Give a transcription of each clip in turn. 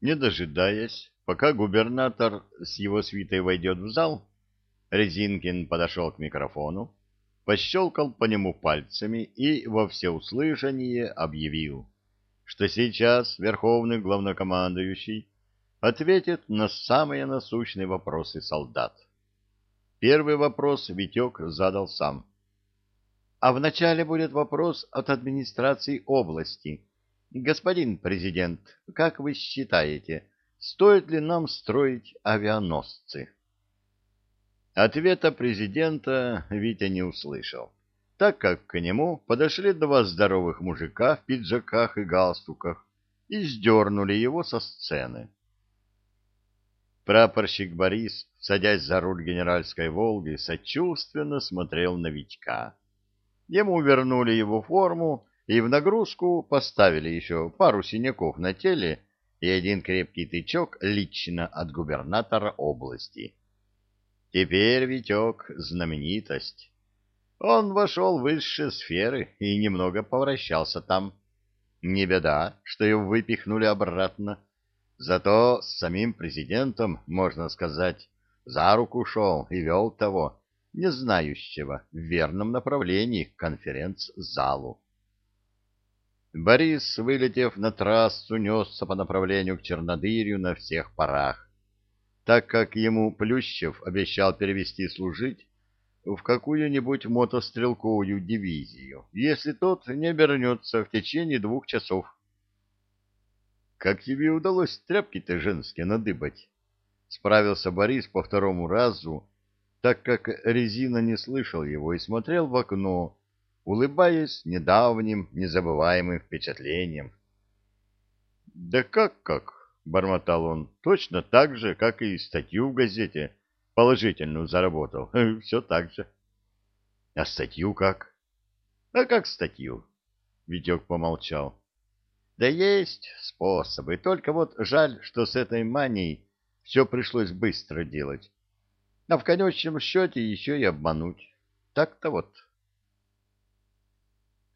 Не дожидаясь, пока губернатор с его свитой войдет в зал, Резинкин подошел к микрофону, пощелкал по нему пальцами и во всеуслышание объявил, что сейчас верховный главнокомандующий ответит на самые насущные вопросы солдат. Первый вопрос Витек задал сам. А вначале будет вопрос от администрации области. Господин президент, как вы считаете, стоит ли нам строить авианосцы? Ответа президента Витя не услышал, так как к нему подошли два здоровых мужика в пиджаках и галстуках и сдернули его со сцены. Прапорщик Борис, садясь за руль генеральской «Волги», сочувственно смотрел на Витька. Ему вернули его форму и в нагрузку поставили еще пару синяков на теле и один крепкий тычок лично от губернатора области. Теперь Витек — знаменитость. Он вошел в высшие сферы и немного повращался там. Не беда, что его выпихнули обратно. Зато с самим президентом, можно сказать, за руку шел и вел того, не знающего в верном направлении к конференц-залу. Борис, вылетев на трассу, несся по направлению к Чернодырю на всех парах, так как ему Плющев обещал перевести служить в какую-нибудь мотострелковую дивизию, если тот не обернется в течение двух часов. Как тебе удалось тряпки-то женские надыбать? Справился Борис по второму разу, так как Резина не слышал его и смотрел в окно, улыбаясь недавним незабываемым впечатлением. «Да как-как?» — бормотал он. «Точно так же, как и статью в газете положительную заработал. Все так же». «А статью как?» «А как статью?» — Витек помолчал. Да есть способы, только вот жаль, что с этой манией все пришлось быстро делать. А в конечном счете еще и обмануть. Так-то вот.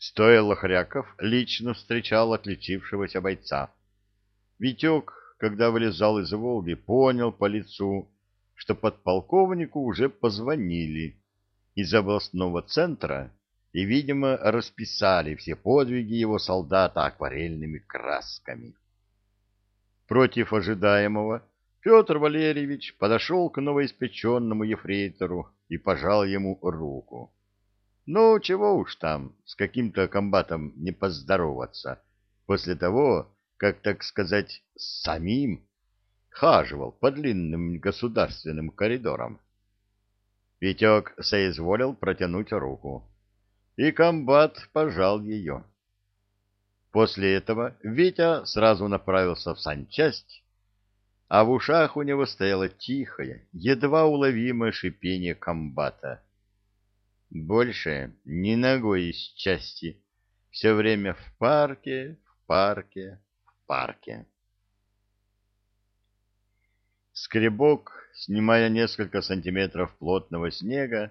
Стоя Лохряков лично встречал отличившегося бойца. Витек, когда вылезал из «Волги», понял по лицу, что подполковнику уже позвонили из областного центра и, видимо, расписали все подвиги его солдата акварельными красками. Против ожидаемого Петр Валерьевич подошел к новоиспеченному ефрейтору и пожал ему руку. Ну, чего уж там, с каким-то комбатом не поздороваться, после того, как, так сказать, самим хаживал по длинным государственным коридорам. Витек соизволил протянуть руку и комбат пожал ее. После этого Витя сразу направился в санчасть, а в ушах у него стояло тихое, едва уловимое шипение комбата. Больше ни ногой из части, все время в парке, в парке, в парке. Скребок, снимая несколько сантиметров плотного снега,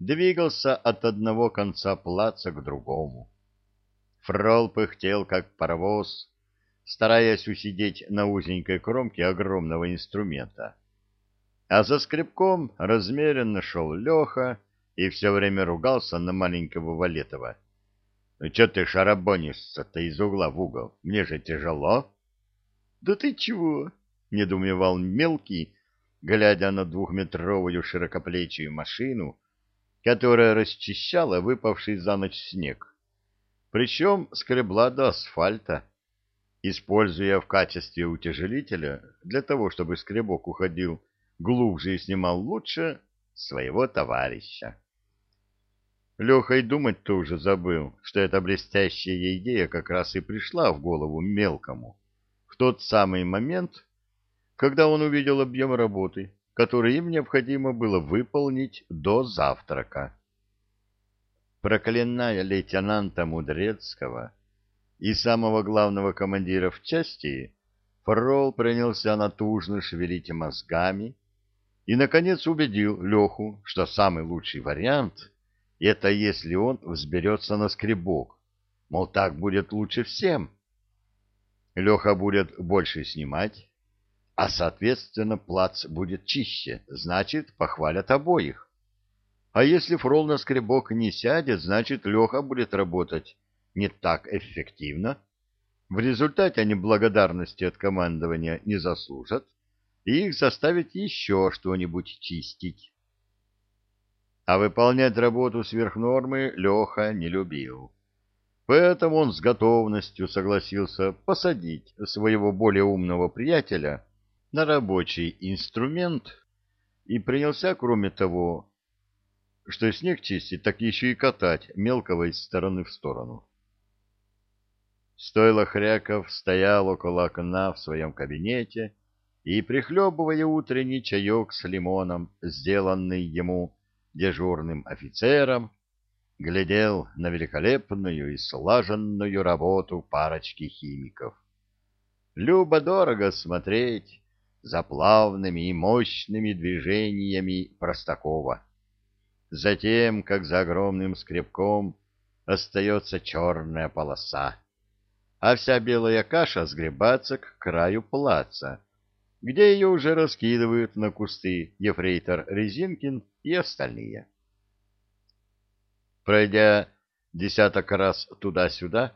двигался от одного конца плаца к другому. Фрол пыхтел, как паровоз, стараясь усидеть на узенькой кромке огромного инструмента. А за скребком размеренно шел Леха и все время ругался на маленького Валетова. «Ну, — Че ты шарабонишься-то из угла в угол? Мне же тяжело. — Да ты чего? — недоумевал мелкий, глядя на двухметровую широкоплечью машину, которая расчищала выпавший за ночь снег. Причем скребла до асфальта, используя в качестве утяжелителя для того, чтобы скребок уходил глубже и снимал лучше своего товарища. Леха и думать-то уже забыл, что эта блестящая идея как раз и пришла в голову мелкому в тот самый момент, когда он увидел объем работы, который им необходимо было выполнить до завтрака. Проклиная лейтенанта Мудрецкого и самого главного командира в части, Фрол принялся натужно шевелить мозгами и, наконец, убедил Леху, что самый лучший вариант — это если он взберется на скребок, мол, так будет лучше всем. Леха будет больше снимать, а, соответственно, плац будет чище, значит, похвалят обоих. А если фрол на скребок не сядет, значит, Леха будет работать не так эффективно. В результате они благодарности от командования не заслужат, и их заставить еще что-нибудь чистить. А выполнять работу сверх нормы Леха не любил. Поэтому он с готовностью согласился посадить своего более умного приятеля на рабочий инструмент и принялся, кроме того, что снег чистить, так еще и катать мелкого из стороны в сторону. Стойло Хряков стоял около окна в своем кабинете и, прихлебывая утренний чаек с лимоном, сделанный ему дежурным офицером, глядел на великолепную и слаженную работу парочки химиков. Любо-дорого смотреть за плавными и мощными движениями Простакова. Затем, как за огромным скребком остается черная полоса, а вся белая каша сгребается к краю плаца, где ее уже раскидывают на кусты ефрейтор Резинкин и остальные. Пройдя десяток раз туда-сюда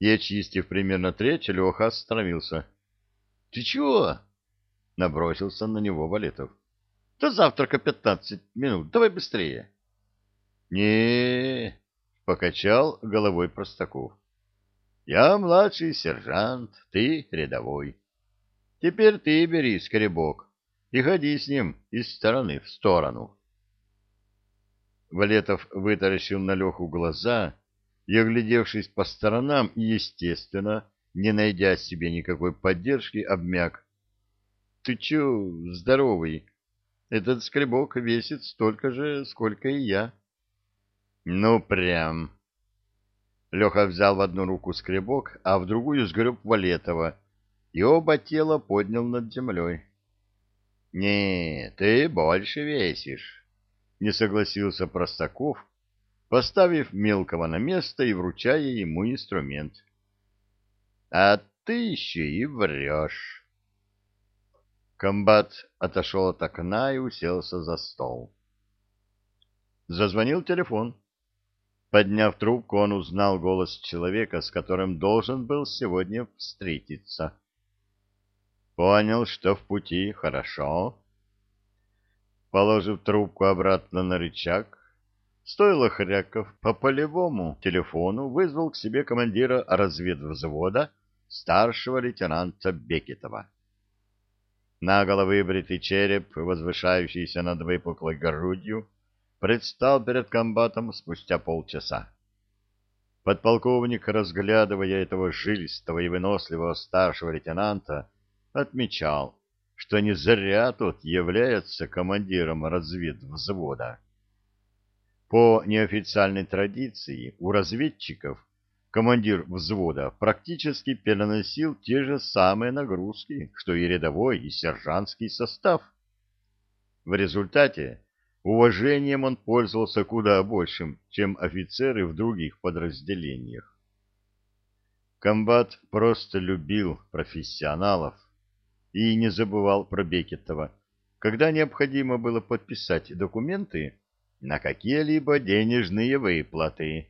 и очистив примерно треть, Леха остановился. — Ты чего? — набросился на него Валетов. — До завтрака пятнадцать минут, давай быстрее. — Не, — покачал головой Простаков. — Я младший сержант, ты рядовой. Теперь ты бери скребок и ходи с ним из стороны в сторону. Валетов вытаращил на Леху глаза и, оглядевшись по сторонам естественно, не найдя себе никакой поддержки, обмяк. — Ты че, здоровый? Этот скребок весит столько же, сколько и я. — Ну, прям. Леха взял в одну руку скребок, а в другую сгреб Валетова, и оба тела поднял над землей. — Не, ты больше весишь не согласился Простаков, поставив мелкого на место и вручая ему инструмент. — А ты еще и врешь. Комбат отошел от окна и уселся за стол. Зазвонил телефон. Подняв трубку, он узнал голос человека, с которым должен был сегодня встретиться. Понял, что в пути хорошо, Положив трубку обратно на рычаг, стоило Хряков по полевому телефону вызвал к себе командира разведвзвода старшего лейтенанта Бекетова. Наголо выбритый череп, возвышающийся над выпуклой грудью, предстал перед комбатом спустя полчаса. Подполковник, разглядывая этого жилистого и выносливого старшего лейтенанта, отмечал, что не зря тот является командиром разведвзвода. По неофициальной традиции у разведчиков командир взвода практически переносил те же самые нагрузки, что и рядовой и сержантский состав. В результате уважением он пользовался куда большим, чем офицеры в других подразделениях. Комбат просто любил профессионалов, и не забывал про Бекетова, когда необходимо было подписать документы на какие-либо денежные выплаты.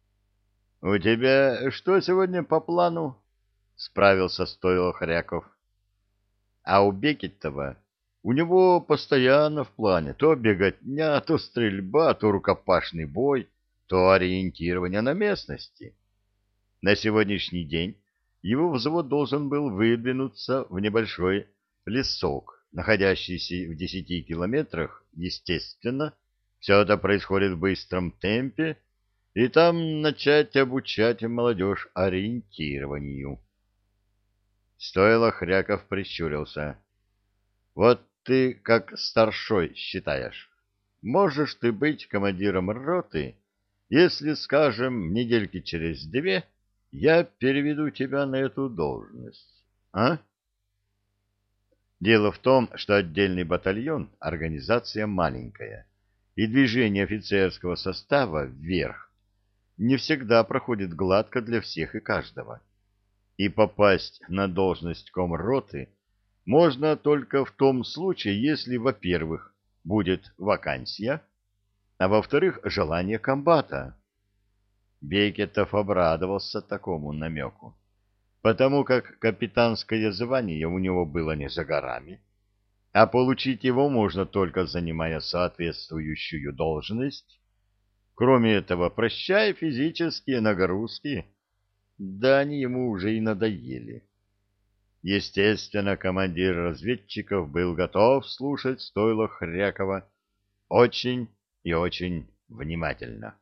— У тебя что сегодня по плану? — справился стоило Хряков. А у Бекетова у него постоянно в плане то беготня, то стрельба, то рукопашный бой, то ориентирование на местности. На сегодняшний день его взвод должен был выдвинуться в небольшой лесок, находящийся в десяти километрах, естественно, все это происходит в быстром темпе, и там начать обучать молодежь ориентированию. Стоило Хряков прищурился. Вот ты как старшой считаешь. Можешь ты быть командиром роты, если, скажем, недельки через две я переведу тебя на эту должность, а? Дело в том, что отдельный батальон — организация маленькая, и движение офицерского состава вверх не всегда проходит гладко для всех и каждого. и попасть на должность комроты можно только в том случае, если, во-первых, будет вакансия, а во-вторых, желание комбата. Бекетов обрадовался такому намеку, потому как капитанское звание у него было не за горами, а получить его можно только занимая соответствующую должность. Кроме этого, прощая физические нагрузки, да они ему уже и надоели. Естественно, командир разведчиков был готов слушать стойло Хрякова очень и очень внимательно.